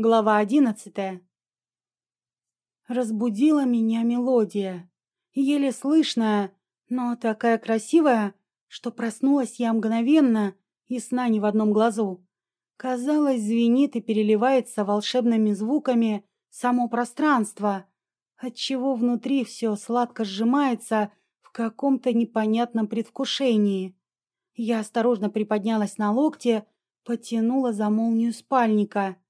Глава одиннадцатая. Разбудила меня мелодия. Еле слышная, но такая красивая, что проснулась я мгновенно и сна ни в одном глазу. Казалось, звенит и переливается волшебными звуками само пространство, отчего внутри все сладко сжимается в каком-то непонятном предвкушении. Я осторожно приподнялась на локте, потянула за молнию спальника —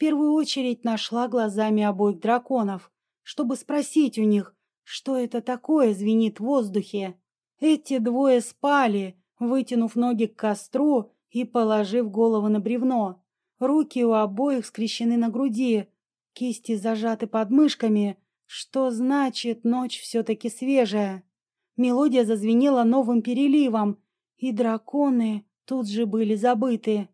первую очередь нашла глазами обоих драконов, чтобы спросить у них, что это такое звенит в воздухе. Эти двое спали, вытянув ноги к костру и положив голову на бревно. Руки у обоих скрещены на груди, кисти зажаты под мышками, что значит ночь все-таки свежая. Мелодия зазвенела новым переливом, и драконы тут же были забыты.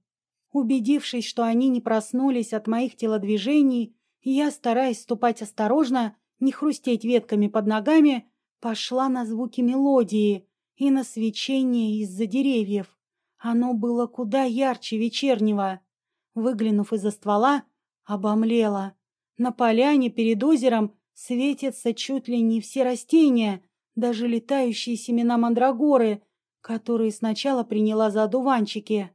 Убедившись, что они не проснулись от моих телодвижений, я, стараясь ступать осторожно, не хрустеть ветками под ногами, пошла на звуки мелодии и на свечение из-за деревьев. Оно было куда ярче вечернего. Выглянув из-за ствола, обомлела. На поляне перед озером светятся чуть ли не все растения, даже летающие семена мандрагоры, которые сначала приняла за одуванчики.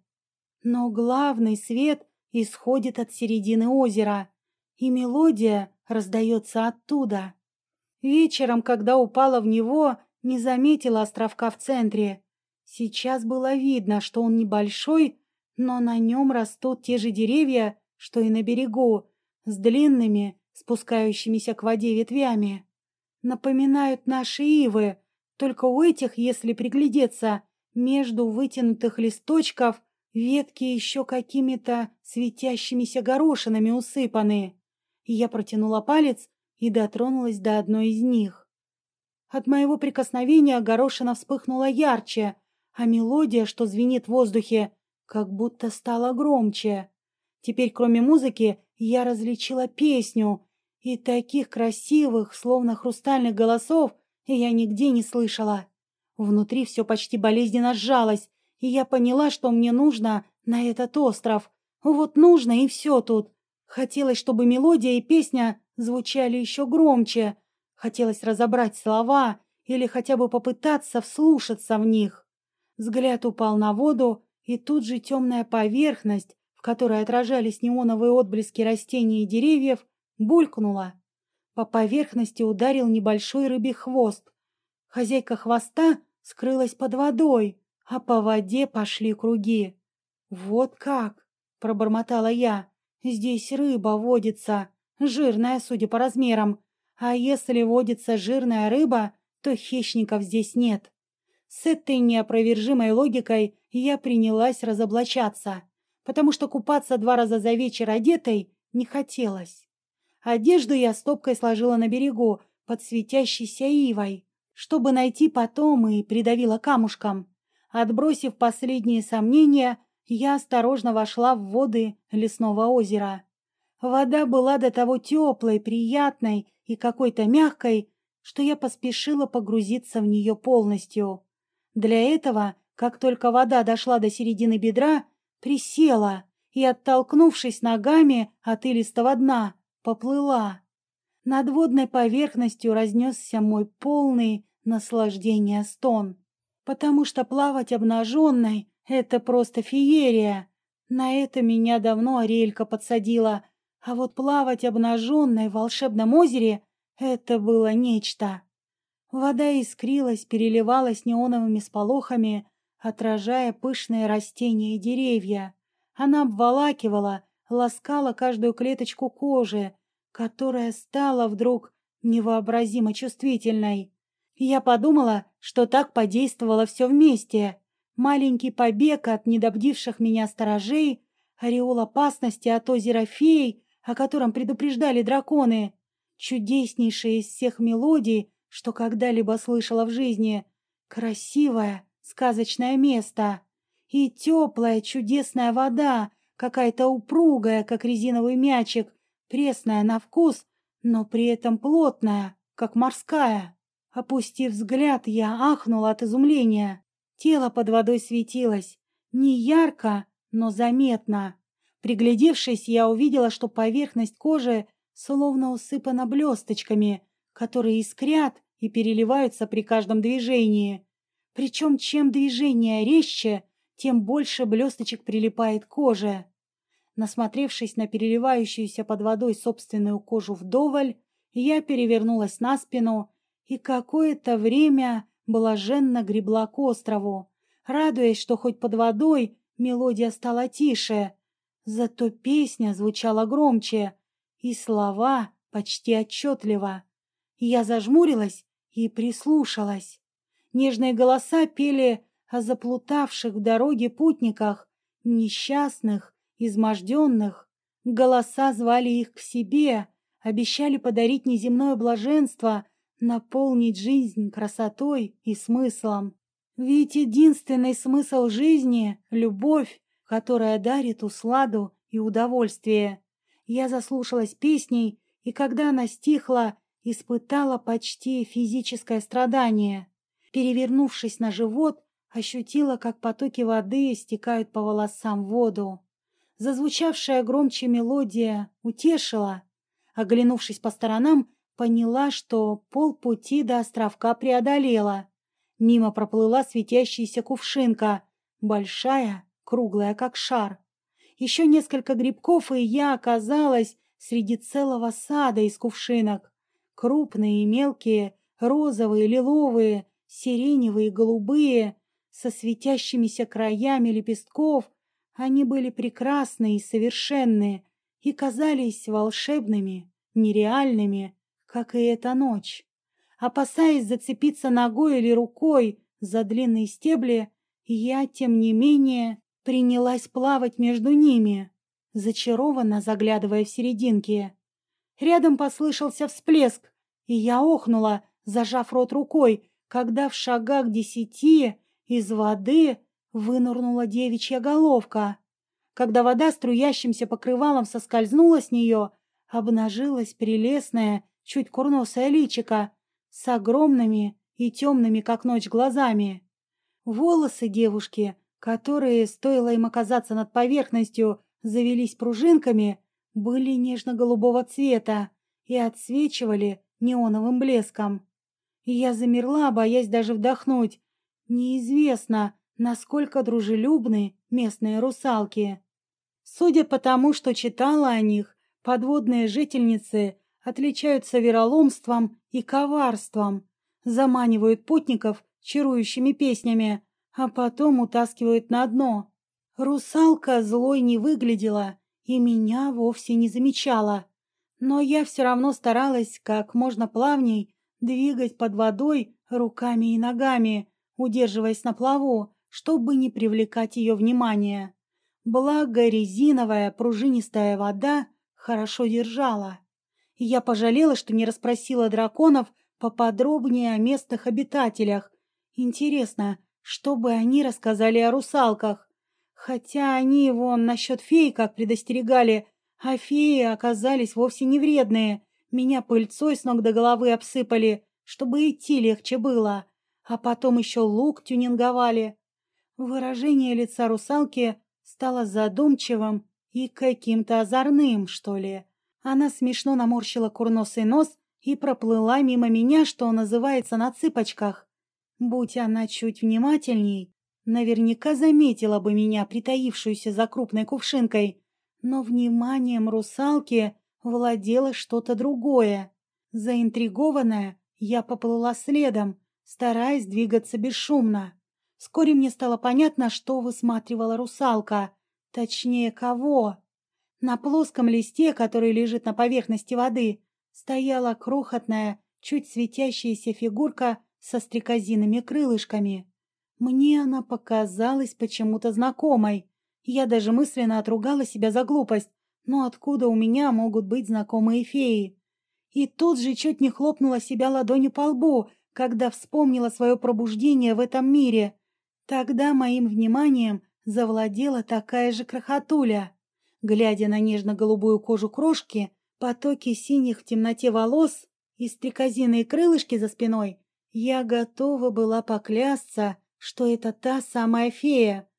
Но главный свет исходит от середины озера, и мелодия раздается оттуда. Вечером, когда упала в него, не заметила островка в центре. Сейчас было видно, что он небольшой, но на нем растут те же деревья, что и на берегу, с длинными, спускающимися к воде ветвями. Напоминают наши ивы, только у этих, если приглядеться, между вытянутых листочков Ветки еще какими-то светящимися горошинами усыпаны. Я протянула палец и дотронулась до одной из них. От моего прикосновения горошина вспыхнула ярче, а мелодия, что звенит в воздухе, как будто стала громче. Теперь, кроме музыки, я различила песню, и таких красивых, словно хрустальных голосов, я нигде не слышала. Внутри все почти болезненно сжалось, и я поняла, что мне нужно на этот остров. Вот нужно и все тут. Хотелось, чтобы мелодия и песня звучали еще громче. Хотелось разобрать слова или хотя бы попытаться вслушаться в них. Взгляд упал на воду, и тут же темная поверхность, в которой отражались неоновые отблески растений и деревьев, булькнула. По поверхности ударил небольшой рыбий хвост. Хозяйка хвоста скрылась под водой а по воде пошли круги. «Вот как!» — пробормотала я. «Здесь рыба водится, жирная, судя по размерам. А если водится жирная рыба, то хищников здесь нет». С этой неопровержимой логикой я принялась разоблачаться, потому что купаться два раза за вечер одетой не хотелось. Одежду я стопкой сложила на берегу под светящейся ивой, чтобы найти потом и придавила камушком. Отбросив последние сомнения, я осторожно вошла в воды лесного озера. Вода была до того теплой, приятной и какой-то мягкой, что я поспешила погрузиться в нее полностью. Для этого, как только вода дошла до середины бедра, присела и, оттолкнувшись ногами от илистого дна, поплыла. Над водной поверхностью разнесся мой полный наслаждения стон потому что плавать обнаженной — это просто феерия. На это меня давно Арелька подсадила, а вот плавать обнаженной в волшебном озере — это было нечто. Вода искрилась, переливалась неоновыми сполохами, отражая пышные растения и деревья. Она обволакивала, ласкала каждую клеточку кожи, которая стала вдруг невообразимо чувствительной. Я подумала, что так подействовало все вместе. Маленький побег от недобдивших меня сторожей, ореол опасности от озера фей, о котором предупреждали драконы, чудеснейшая из всех мелодий, что когда-либо слышала в жизни, красивое, сказочное место и теплая, чудесная вода, какая-то упругая, как резиновый мячик, пресная на вкус, но при этом плотная, как морская. Опустив взгляд, я ахнула от изумления. Тело под водой светилось. Не ярко, но заметно. Приглядевшись, я увидела, что поверхность кожи словно усыпана блесточками, которые искрят и переливаются при каждом движении. Причем чем движение резче, тем больше блесточек прилипает к коже. Насмотревшись на переливающуюся под водой собственную кожу вдоволь, я перевернулась на спину и какое-то время блаженно гребла к острову, радуясь, что хоть под водой мелодия стала тише, зато песня звучала громче, и слова почти отчетливо. Я зажмурилась и прислушалась. Нежные голоса пели о заплутавших в дороге путниках, несчастных, изможденных. Голоса звали их к себе, обещали подарить неземное блаженство, наполнить жизнь красотой и смыслом. Ведь единственный смысл жизни — любовь, которая дарит усладу и удовольствие. Я заслушалась песней, и когда она стихла, испытала почти физическое страдание. Перевернувшись на живот, ощутила, как потоки воды стекают по волосам в воду. Зазвучавшая громче мелодия утешила. Оглянувшись по сторонам, поняла, что полпути до островка преодолела. Мимо проплыла светящаяся кувшинка, большая, круглая, как шар. Еще несколько грибков, и я оказалась среди целого сада из кувшинок. Крупные и мелкие, розовые, лиловые, сиреневые, голубые, со светящимися краями лепестков — они были прекрасны и совершенны, и казались волшебными, нереальными, как и эта ночь. Опасаясь зацепиться ногой или рукой за длинные стебли, я, тем не менее, принялась плавать между ними, зачарованно заглядывая в серединки. Рядом послышался всплеск, и я охнула, зажав рот рукой, когда в шагах десяти из воды вынырнула девичья головка. Когда вода струящимся покрывалом соскользнула с нее, обнажилась прелестная, чуть курносая личика с огромными и темными, как ночь, глазами. Волосы девушки, которые, стоило им оказаться над поверхностью, завелись пружинками, были нежно-голубого цвета и отсвечивали неоновым блеском. Я замерла, боясь даже вдохнуть. Неизвестно, насколько дружелюбны местные русалки. Судя по тому, что читала о них, подводные жительницы отличаются вероломством и коварством, заманивают путников чарующими песнями, а потом утаскивают на дно. Русалка злой не выглядела и меня вовсе не замечала, но я все равно старалась как можно плавней двигать под водой руками и ногами, удерживаясь на плаву, чтобы не привлекать ее внимание. Благо резиновая пружинистая вода хорошо держала. Я пожалела, что не расспросила драконов поподробнее о местных обитателях. Интересно, что бы они рассказали о русалках? Хотя они его насчет фей как предостерегали, а феи оказались вовсе не вредные. Меня пыльцой с ног до головы обсыпали, чтобы идти легче было. А потом еще лук тюнинговали. Выражение лица русалки стало задумчивым и каким-то озорным, что ли. Она смешно наморщила курносый нос и проплыла мимо меня, что называется, на цыпочках. Будь она чуть внимательней, наверняка заметила бы меня, притаившуюся за крупной кувшинкой. Но вниманием русалки владело что-то другое. Заинтригованная, я поплыла следом, стараясь двигаться бесшумно. Вскоре мне стало понятно, что высматривала русалка. Точнее, кого. На плоском листе, который лежит на поверхности воды, стояла крохотная, чуть светящаяся фигурка со стрекозиными крылышками. Мне она показалась почему-то знакомой. Я даже мысленно отругала себя за глупость. Но откуда у меня могут быть знакомые феи? И тут же чуть не хлопнула себя ладонью по лбу, когда вспомнила свое пробуждение в этом мире. Тогда моим вниманием завладела такая же крохотуля. Глядя на нежно-голубую кожу крошки, потоки синих в темноте волос и стрекозиные крылышки за спиной, я готова была поклясться, что это та самая фея.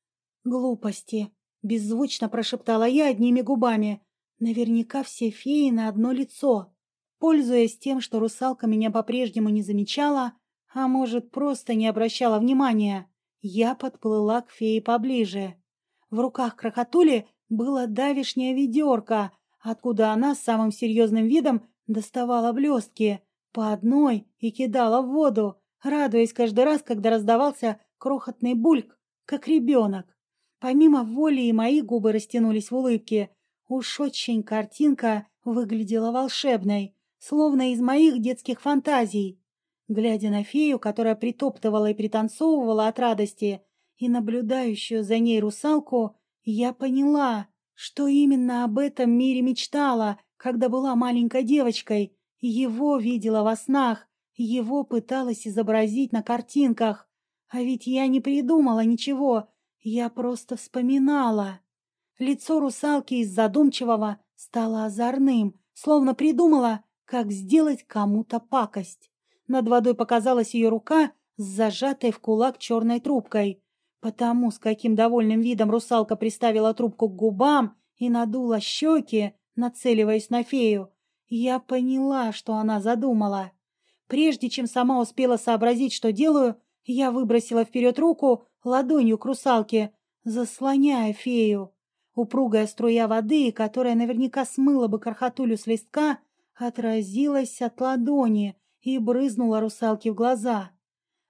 Глупости. Беззвучно прошептала я одними губами. Наверняка все феи на одно лицо. Пользуясь тем, что русалка меня по-прежнему не замечала, а может, просто не обращала внимания, я подплыла к фее поближе. В руках крокотули было давишняя ведерко, откуда она с самым серьезным видом доставала блестки по одной и кидала в воду, радуясь каждый раз, когда раздавался крохотный бульк, как ребенок. Помимо воли и мои губы растянулись в улыбке. Уж очень картинка выглядела волшебной, словно из моих детских фантазий. Глядя на фею, которая притоптывала и пританцовывала от радости, и наблюдающую за ней русалку, я поняла, что именно об этом мире мечтала, когда была маленькой девочкой, его видела во снах, его пыталась изобразить на картинках. А ведь я не придумала ничего, я просто вспоминала. Лицо русалки из задумчивого стало озорным, словно придумала, как сделать кому-то пакость. Над водой показалась ее рука с зажатой в кулак черной трубкой. Потому с каким довольным видом русалка приставила трубку к губам и надула щеки, нацеливаясь на фею, я поняла, что она задумала. Прежде чем сама успела сообразить, что делаю, я выбросила вперед руку ладонью к русалке, заслоняя фею. Упругая струя воды, которая наверняка смыла бы кархатулю с листка, отразилась от ладони и брызнула русалке в глаза.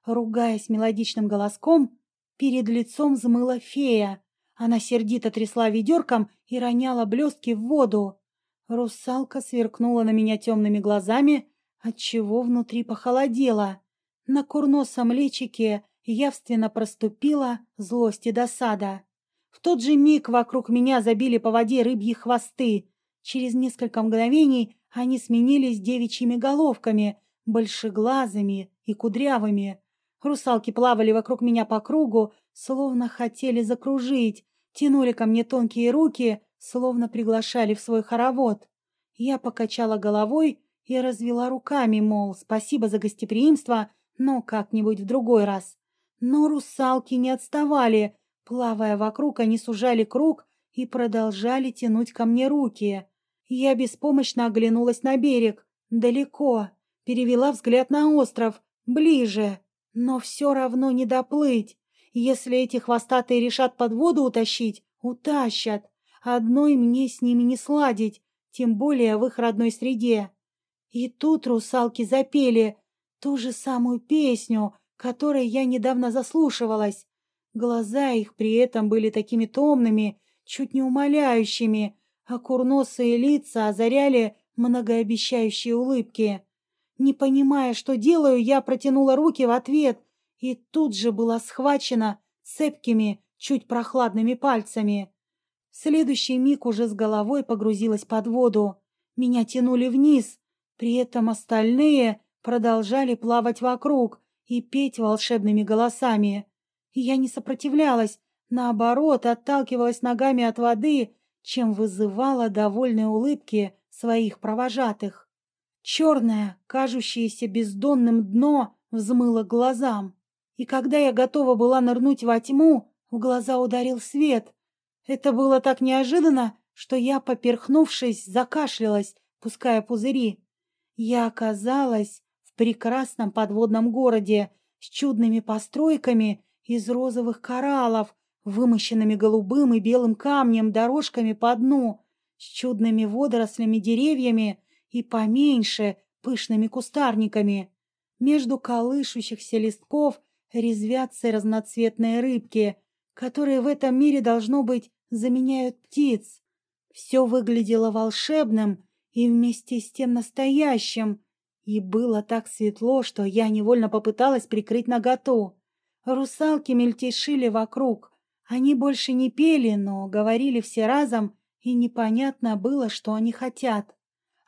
Ругаясь мелодичным голоском, перед лицом взмыла фея. Она сердито трясла ведерком и роняла блестки в воду. Русалка сверкнула на меня темными глазами, отчего внутри похолодело. На курносом личике явственно проступила злость и досада. В тот же миг вокруг меня забили по воде рыбьи хвосты. Через несколько мгновений они сменились девичьими головками, большеглазыми и кудрявыми. Русалки плавали вокруг меня по кругу, словно хотели закружить, тянули ко мне тонкие руки, словно приглашали в свой хоровод. Я покачала головой и развела руками, мол, спасибо за гостеприимство, но как-нибудь в другой раз. Но русалки не отставали. Плавая вокруг, они сужали круг и продолжали тянуть ко мне руки. Я беспомощно оглянулась на берег. Далеко. Перевела взгляд на остров. Ближе. Но все равно не доплыть. Если эти хвостатые решат под воду утащить, утащат. Одной мне с ними не сладить, тем более в их родной среде. И тут русалки запели ту же самую песню, которой я недавно заслушивалась. Глаза их при этом были такими томными, чуть не умоляющими, а курносые лица озаряли многообещающие улыбки. Не понимая, что делаю, я протянула руки в ответ и тут же была схвачена цепкими, чуть прохладными пальцами. В следующий миг уже с головой погрузилась под воду. Меня тянули вниз, при этом остальные продолжали плавать вокруг и петь волшебными голосами. Я не сопротивлялась, наоборот, отталкивалась ногами от воды, чем вызывала довольные улыбки своих провожатых. Черное, кажущееся бездонным дно, взмыло глазам. И когда я готова была нырнуть во тьму, в глаза ударил свет. Это было так неожиданно, что я, поперхнувшись, закашлялась, пуская пузыри. Я оказалась в прекрасном подводном городе с чудными постройками из розовых кораллов, вымощенными голубым и белым камнем дорожками по дну, с чудными водорослями деревьями и поменьше пышными кустарниками. Между колышущихся листков резвятся разноцветные рыбки, которые в этом мире, должно быть, заменяют птиц. Все выглядело волшебным и вместе с тем настоящим, и было так светло, что я невольно попыталась прикрыть наготу. Русалки мельтешили вокруг. Они больше не пели, но говорили все разом, и непонятно было, что они хотят.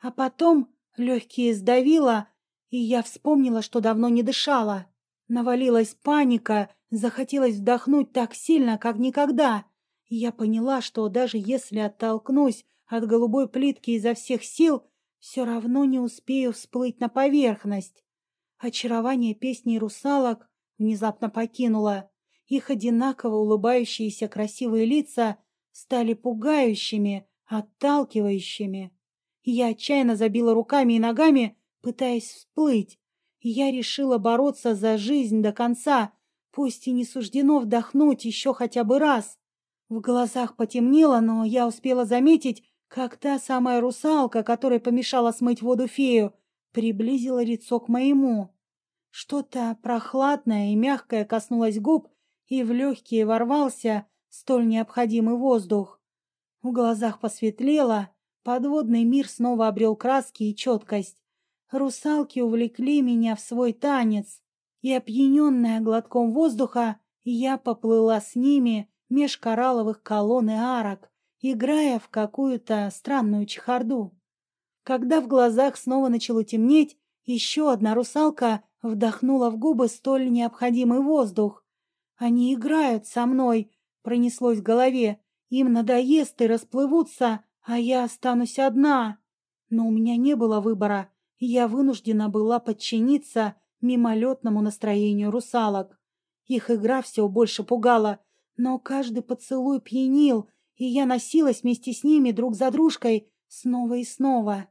А потом легкие сдавило, и я вспомнила, что давно не дышала. Навалилась паника, захотелось вдохнуть так сильно, как никогда. И я поняла, что даже если оттолкнусь от голубой плитки изо всех сил, все равно не успею всплыть на поверхность. Очарование песни русалок внезапно покинуло. Их одинаково улыбающиеся красивые лица стали пугающими, отталкивающими. Я отчаянно забила руками и ногами, пытаясь всплыть. Я решила бороться за жизнь до конца, пусть и не суждено вдохнуть еще хотя бы раз. В глазах потемнело, но я успела заметить, как та самая русалка, которая помешала смыть воду фею, приблизила лицо к моему. Что-то прохладное и мягкое коснулось губ, и в легкие ворвался столь необходимый воздух. В глазах посветлело, подводный мир снова обрел краски и четкость. Русалки увлекли меня в свой танец, и, опьяненная глотком воздуха, я поплыла с ними меж коралловых колонн и арок, играя в какую-то странную чехарду. Когда в глазах снова начало темнеть, еще одна русалка вдохнула в губы столь необходимый воздух. «Они играют со мной», — пронеслось в голове. «Им надоест и расплывутся, а я останусь одна». Но у меня не было выбора. Я вынуждена была подчиниться мимолетному настроению русалок. Их игра все больше пугала, но каждый поцелуй пьянил, и я носилась вместе с ними друг за дружкой снова и снова.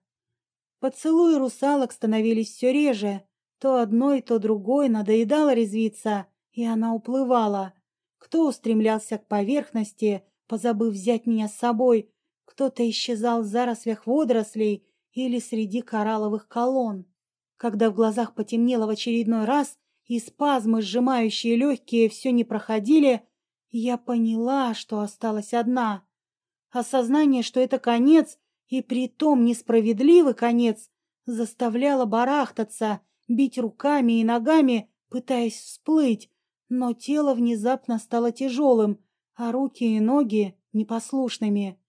Поцелуи русалок становились все реже. То одной, то другой надоедало резвиться, и она уплывала. Кто устремлялся к поверхности, позабыв взять меня с собой, кто-то исчезал в зарослях водорослей или среди коралловых колонн. Когда в глазах потемнело в очередной раз, и спазмы, сжимающие легкие, все не проходили, я поняла, что осталась одна. Осознание, что это конец, и притом несправедливый конец, заставляло барахтаться, бить руками и ногами, пытаясь всплыть, но тело внезапно стало тяжелым, а руки и ноги непослушными.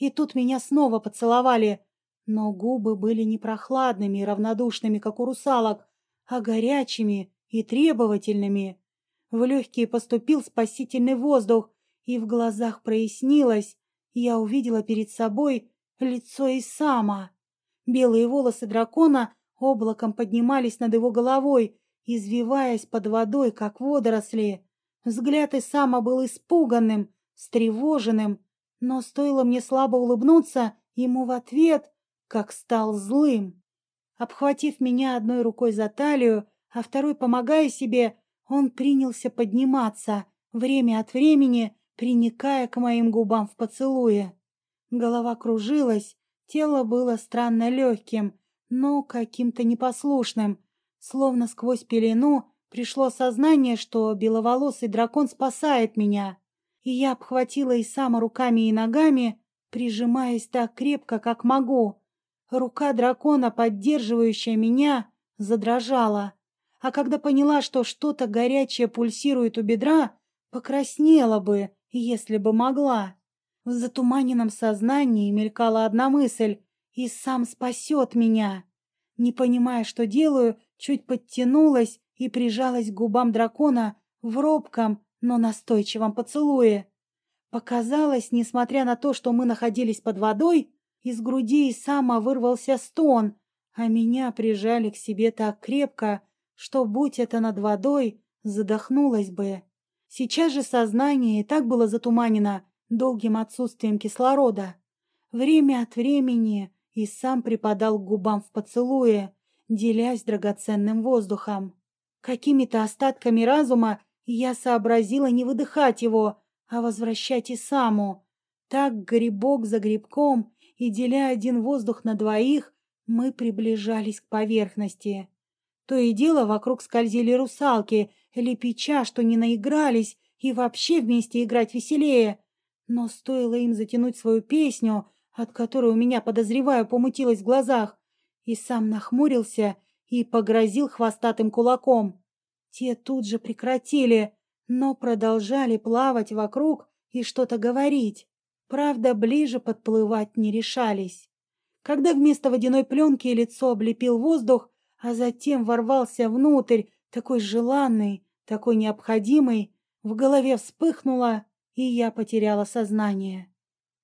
И тут меня снова поцеловали, но губы были не прохладными и равнодушными, как у русалок, а горячими и требовательными. В легкие поступил спасительный воздух, и в глазах прояснилось. Я увидела перед собой лицо Исама. Белые волосы дракона облаком поднимались над его головой, извиваясь под водой, как водоросли. Взгляд Исама был испуганным, встревоженным, но стоило мне слабо улыбнуться ему в ответ, как стал злым. Обхватив меня одной рукой за талию, а второй помогая себе, он принялся подниматься, время от времени приникая к моим губам в поцелуе. Голова кружилась, тело было странно легким, но каким-то непослушным. Словно сквозь пелену пришло сознание, что беловолосый дракон спасает меня. И я обхватила и сама руками и ногами, прижимаясь так крепко, как могу. Рука дракона, поддерживающая меня, задрожала а когда поняла, что что-то горячее пульсирует у бедра, покраснела бы, если бы могла. В затуманенном сознании мелькала одна мысль «И сам спасет меня». Не понимая, что делаю, чуть подтянулась и прижалась к губам дракона в робком, но настойчивом поцелуе. Показалось, несмотря на то, что мы находились под водой, из груди и сама вырвался стон, а меня прижали к себе так крепко, что, будь это над водой, задохнулась бы. Сейчас же сознание и так было затуманено долгим отсутствием кислорода. Время от времени и сам припадал к губам в поцелуе, делясь драгоценным воздухом. Какими-то остатками разума я сообразила не выдыхать его, а возвращать и саму. Так грибок за грибком и деля один воздух на двоих, мы приближались к поверхности. То и дело вокруг скользили русалки, лепеча, что не наигрались, и вообще вместе играть веселее. Но стоило им затянуть свою песню, от которой у меня, подозреваю, помутилось в глазах, и сам нахмурился и погрозил хвостатым кулаком. Те тут же прекратили, но продолжали плавать вокруг и что-то говорить. Правда, ближе подплывать не решались. Когда вместо водяной пленки лицо облепил воздух, а затем ворвался внутрь, такой желанный, такой необходимый, в голове вспыхнуло, и я потеряла сознание.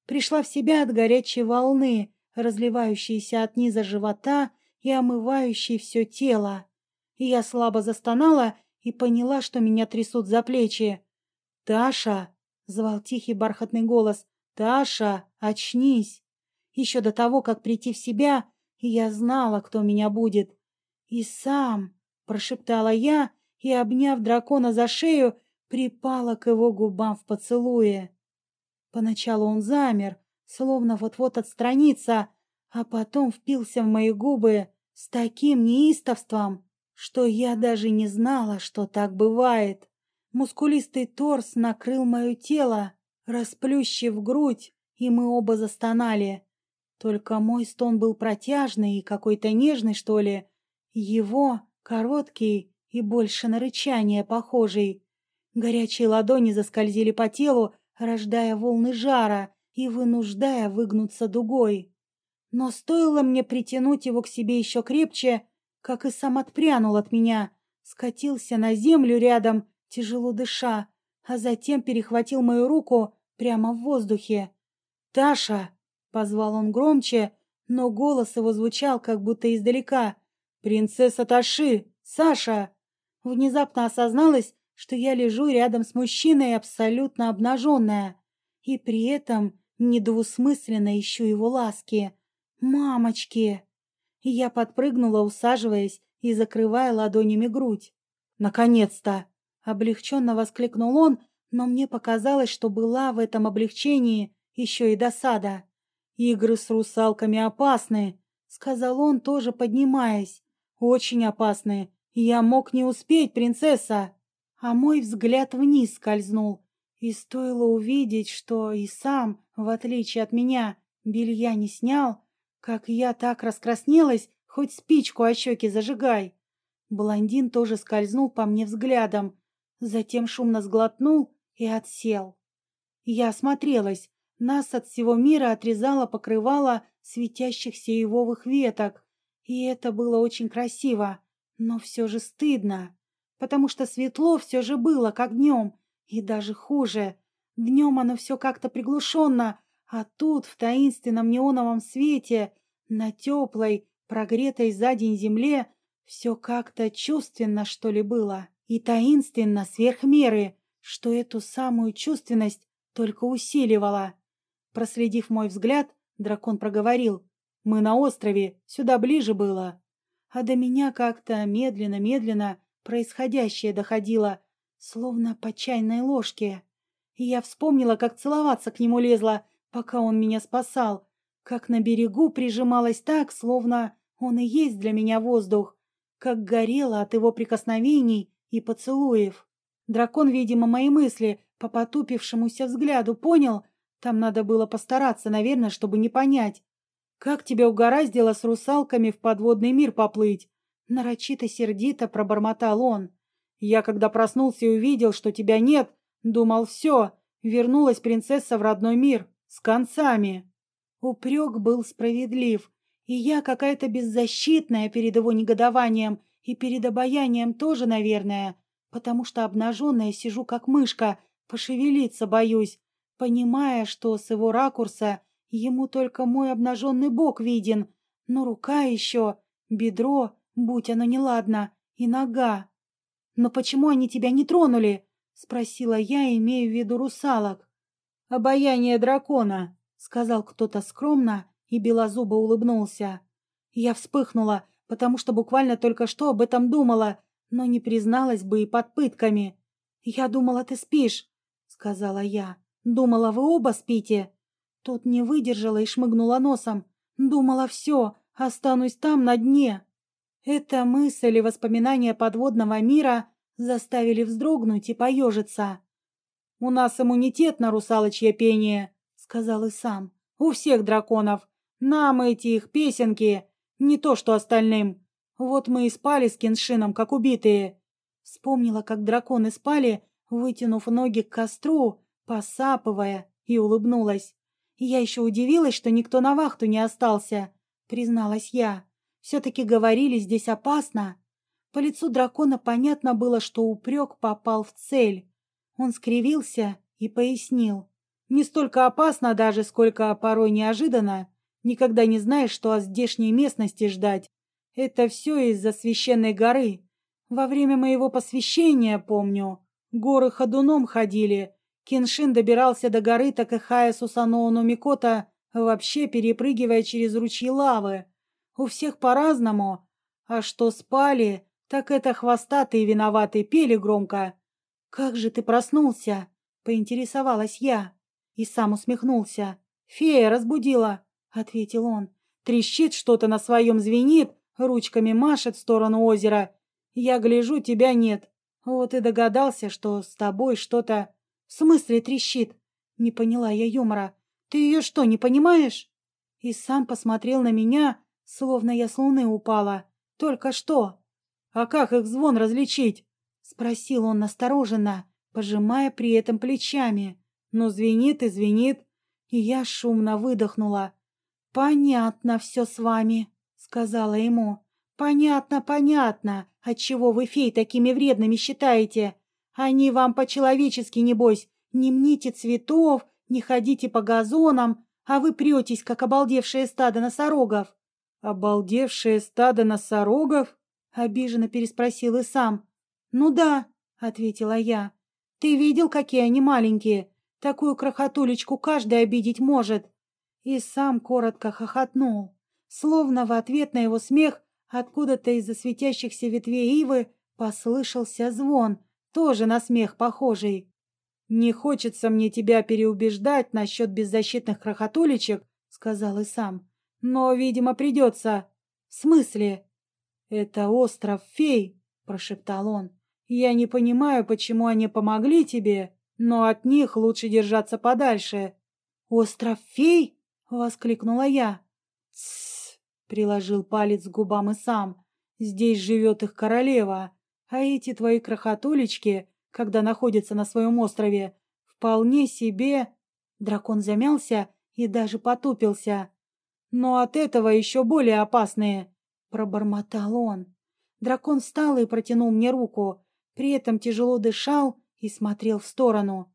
Пришла в себя от горячей волны, разливающейся от низа живота и омывающей все тело. Я слабо застонала и поняла, что меня трясут за плечи. «Таша!» — звал тихий бархатный голос. «Таша, очнись!» Еще до того, как прийти в себя, я знала, кто меня будет. «И сам!» — прошептала я и, обняв дракона за шею, припала к его губам в поцелуе. Поначалу он замер, словно вот-вот отстранится, а потом впился в мои губы с таким неистовством, что я даже не знала, что так бывает. Мускулистый торс накрыл мое тело, расплющив грудь, и мы оба застонали. Только мой стон был протяжный и какой-то нежный, что ли. Его короткий и больше на рычание похожий. Горячие ладони заскользили по телу, рождая волны жара и вынуждая выгнуться дугой. Но стоило мне притянуть его к себе еще крепче, как и сам отпрянул от меня, скатился на землю рядом, тяжело дыша, а затем перехватил мою руку прямо в воздухе. «Таша!» — позвал он громче, но голос его звучал как будто издалека. «Принцесса Таши! Саша!» Внезапно осозналось, что я лежу рядом с мужчиной абсолютно обнаженная, и при этом недвусмысленно ищу его ласки. «Мамочки!» Я подпрыгнула, усаживаясь и закрывая ладонями грудь. «Наконец-то!» — облегченно воскликнул он, но мне показалось, что была в этом облегчении еще и досада. «Игры с русалками опасны», — сказал он, тоже поднимаясь. «Очень опасны. Я мог не успеть, принцесса!» А мой взгляд вниз скользнул, и стоило увидеть, что и сам, в отличие от меня, белья не снял, как я так раскраснелась, хоть спичку о щеки зажигай. Блондин тоже скользнул по мне взглядом, затем шумно сглотнул и отсел. Я осмотрелась. Нас от всего мира отрезало покрывало светящихся ивовых веток, и это было очень красиво, но все же стыдно, потому что светло все же было, как днем, и даже хуже. Днем оно все как-то приглушенно, а тут, в таинственном неоновом свете, на теплой, прогретой за день земле, все как-то чувственно, что ли, было. И таинственно, сверх меры, что эту самую чувственность только усиливало. Проследив мой взгляд, дракон проговорил. «Мы на острове, сюда ближе было». А до меня как-то медленно-медленно происходящее доходило, словно по чайной ложке. И я вспомнила, как целоваться к нему лезла, пока он меня спасал, как на берегу прижималась так, словно он и есть для меня воздух, как горела от его прикосновений и поцелуев. Дракон, видимо, мои мысли по потупившемуся взгляду понял, там надо было постараться, наверное, чтобы не понять. «Как тебя угораздило с русалками в подводный мир поплыть?» Нарочито сердито пробормотал он. «Я, когда проснулся и увидел, что тебя нет, думал, все, вернулась принцесса в родной мир, с концами». Упрек был справедлив, и я какая-то беззащитная перед его негодованием и перед обаянием тоже, наверное, потому что обнаженная сижу как мышка, пошевелиться боюсь, понимая, что с его ракурса ему только мой обнаженный бок виден, но рука еще, бедро, будь оно неладно, и нога. «Но почему они тебя не тронули?» — спросила я, имея в виду русалок. «Обаяние дракона», — сказал кто-то скромно, и белозубо улыбнулся. Я вспыхнула, потому что буквально только что об этом думала, но не призналась бы и под пытками. «Я думала, ты спишь», — сказала я. «Думала, вы оба спите». Тут не выдержала и шмыгнула носом. Думала, все, останусь там на дне. Эта мысль и воспоминания подводного мира заставили вздрогнуть и поежиться. «У нас иммунитет на русалочье пение», — сказал и сам. «У всех драконов. Нам эти их песенки не то что остальным. Вот мы и спали с киншином, как убитые. Вспомнила, как драконы спали, вытянув ноги к костру, посапывая, и улыбнулась. Я еще удивилась, что никто на вахту не остался, призналась я. Все-таки говорили, здесь опасно. По лицу дракона понятно было, что упрек попал в цель. Он скривился и пояснил. Не столько опасно даже, сколько порой неожиданно. Никогда не знаешь, что от здешней местности ждать. Это все из-за священной горы. Во время моего посвящения, помню, горы ходуном ходили, Киншин добирался до горы Такахая Сусаноуну Микота, вообще перепрыгивая через ручьи лавы. У всех по-разному. А что спали, так это хвостатые виноватые пели громко. «Как же ты проснулся?» — поинтересовалась я. И сам усмехнулся. «Фея разбудила», — ответил он. «Трещит что-то на своем, звенит, ручками машет в сторону озера. Я гляжу, тебя нет. Вот и догадался, что с тобой что-то «В смысле трещит?» Не поняла я юмора. «Ты ее что, не понимаешь?» И сам посмотрел на меня, словно я с луны упала. «Только что?» «А как их звон различить?» Спросил он настороженно, пожимая при этом плечами. Но звенит и звенит. И я шумно выдохнула. «Понятно все с вами», — сказала ему. «Понятно, понятно, отчего вы фей такими вредными считаете. Они вам по-человечески, небось, не мните цветов, не ходите по газонам, а вы претесь, как обалдевшее стадо носорогов. Обалдевшее стадо носорогов? Обиженно переспросил и сам. Ну да, ответила я. Ты видел, какие они маленькие? Такую крохотулечку каждый обидеть может. И сам коротко хохотнул. Словно в ответ на его смех откуда-то из-за светящихся ветвей ивы послышался звон, тоже на смех похожий. «Не хочется мне тебя переубеждать насчет беззащитных крохотулечек», — сказал и сам. «Но, видимо, придется». «В смысле?» «Это остров фей», — прошептал он. «Я не понимаю, почему они помогли тебе, но от них лучше держаться подальше». «Остров фей?» — воскликнула я. «Тссс!» — приложил палец к губам и сам. «Здесь живет их королева. А эти твои крохотулечки, когда находятся на своем острове, вполне себе...» Дракон замялся и даже потупился. «Но от этого еще более опасные!» — пробормотал он. Дракон встал и протянул мне руку, при этом тяжело дышал и смотрел в сторону.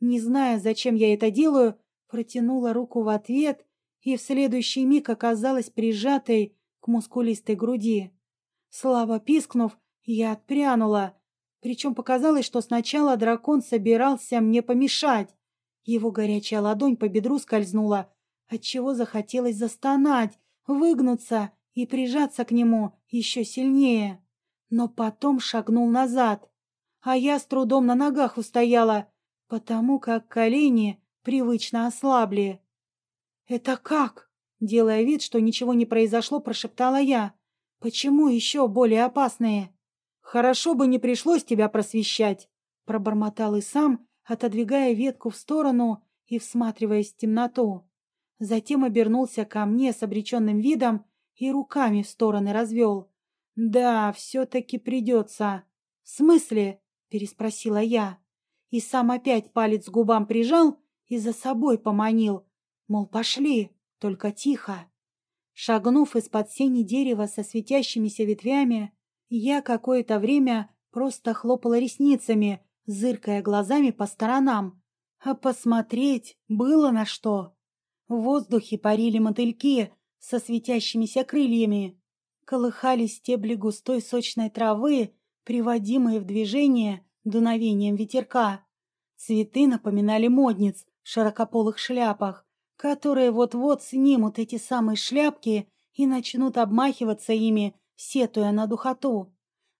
Не зная, зачем я это делаю, протянула руку в ответ и в следующий миг оказалась прижатой к мускулистой груди. Слабо пискнув, я отпрянула. Причем показалось, что сначала дракон собирался мне помешать. Его горячая ладонь по бедру скользнула, отчего захотелось застонать, выгнуться и прижаться к нему еще сильнее. Но потом шагнул назад, а я с трудом на ногах устояла, потому как колени привычно ослабли. «Это как?» — делая вид, что ничего не произошло, прошептала я. «Почему еще более опасные?» «Хорошо бы не пришлось тебя просвещать», — пробормотал и сам, отодвигая ветку в сторону и всматриваясь в темноту. Затем обернулся ко мне с обреченным видом и руками в стороны развел. «Да, все-таки придется». «В смысле?» — переспросила я. И сам опять палец к губам прижал и за собой поманил. Мол, пошли, только тихо. Шагнув из-под сени дерева со светящимися ветвями, я какое-то время просто хлопала ресницами, зыркая глазами по сторонам. А посмотреть было на что. В воздухе парили мотыльки со светящимися крыльями. Колыхались стебли густой сочной травы, приводимые в движение дуновением ветерка. Цветы напоминали модниц в широкополых шляпах, которые вот-вот снимут эти самые шляпки и начнут обмахиваться ими сетуя на духоту.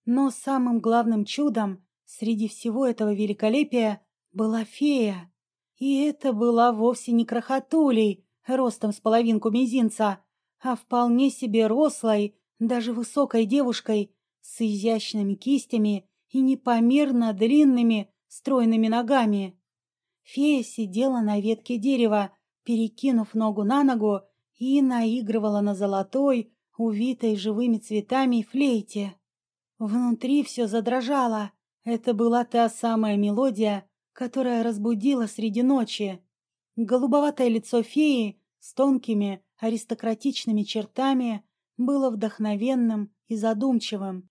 Но самым главным чудом среди всего этого великолепия была фея. И это была вовсе не крохотулей, ростом с половинку мизинца, а вполне себе рослой, даже высокой девушкой с изящными кистями и непомерно длинными стройными ногами. Фея сидела на ветке дерева, перекинув ногу на ногу, и наигрывала на золотой, увитой живыми цветами флейте. Внутри все задрожало. Это была та самая мелодия, которая разбудила среди ночи. Голубоватое лицо феи с тонкими аристократичными чертами было вдохновенным и задумчивым.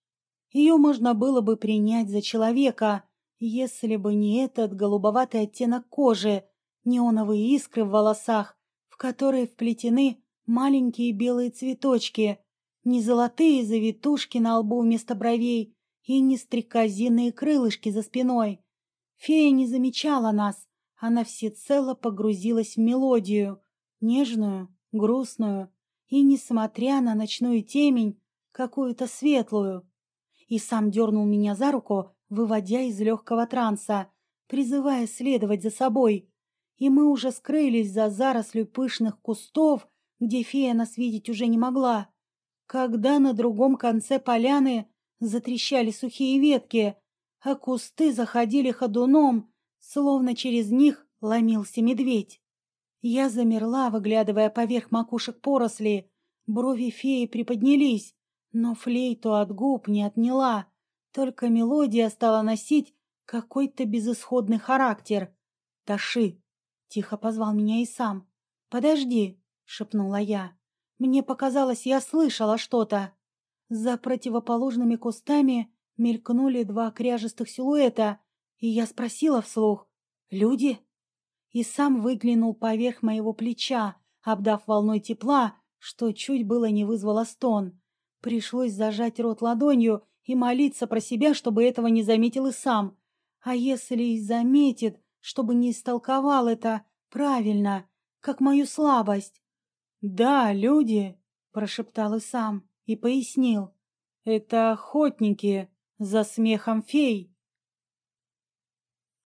Ее можно было бы принять за человека, если бы не этот голубоватый оттенок кожи, неоновые искры в волосах, в которые вплетены маленькие белые цветочки, не золотые завитушки на лбу вместо бровей и не стрекозиные крылышки за спиной. Фея не замечала нас, она всецело погрузилась в мелодию, нежную, грустную и, несмотря на ночную темень, какую-то светлую. И сам дернул меня за руку, выводя из легкого транса, призывая следовать за собой. И мы уже скрылись за зарослью пышных кустов, где фея нас видеть уже не могла. Когда на другом конце поляны затрещали сухие ветки, а кусты заходили ходуном, словно через них ломился медведь. Я замерла, выглядывая поверх макушек поросли. Брови феи приподнялись, но флейту от губ не отняла. Только мелодия стала носить какой-то безысходный характер. «Таши!» — тихо позвал меня и сам. «Подожди!» — шепнула я. Мне показалось, я слышала что-то. За противоположными кустами мелькнули два кряжестых силуэта, и я спросила вслух «Люди?» И сам выглянул поверх моего плеча, обдав волной тепла, что чуть было не вызвало стон. Пришлось зажать рот ладонью и молиться про себя, чтобы этого не заметил и сам. А если и заметит, чтобы не истолковал это правильно, как мою слабость? «Да, люди», — прошептал и сам и пояснил. «Это охотники за смехом фей».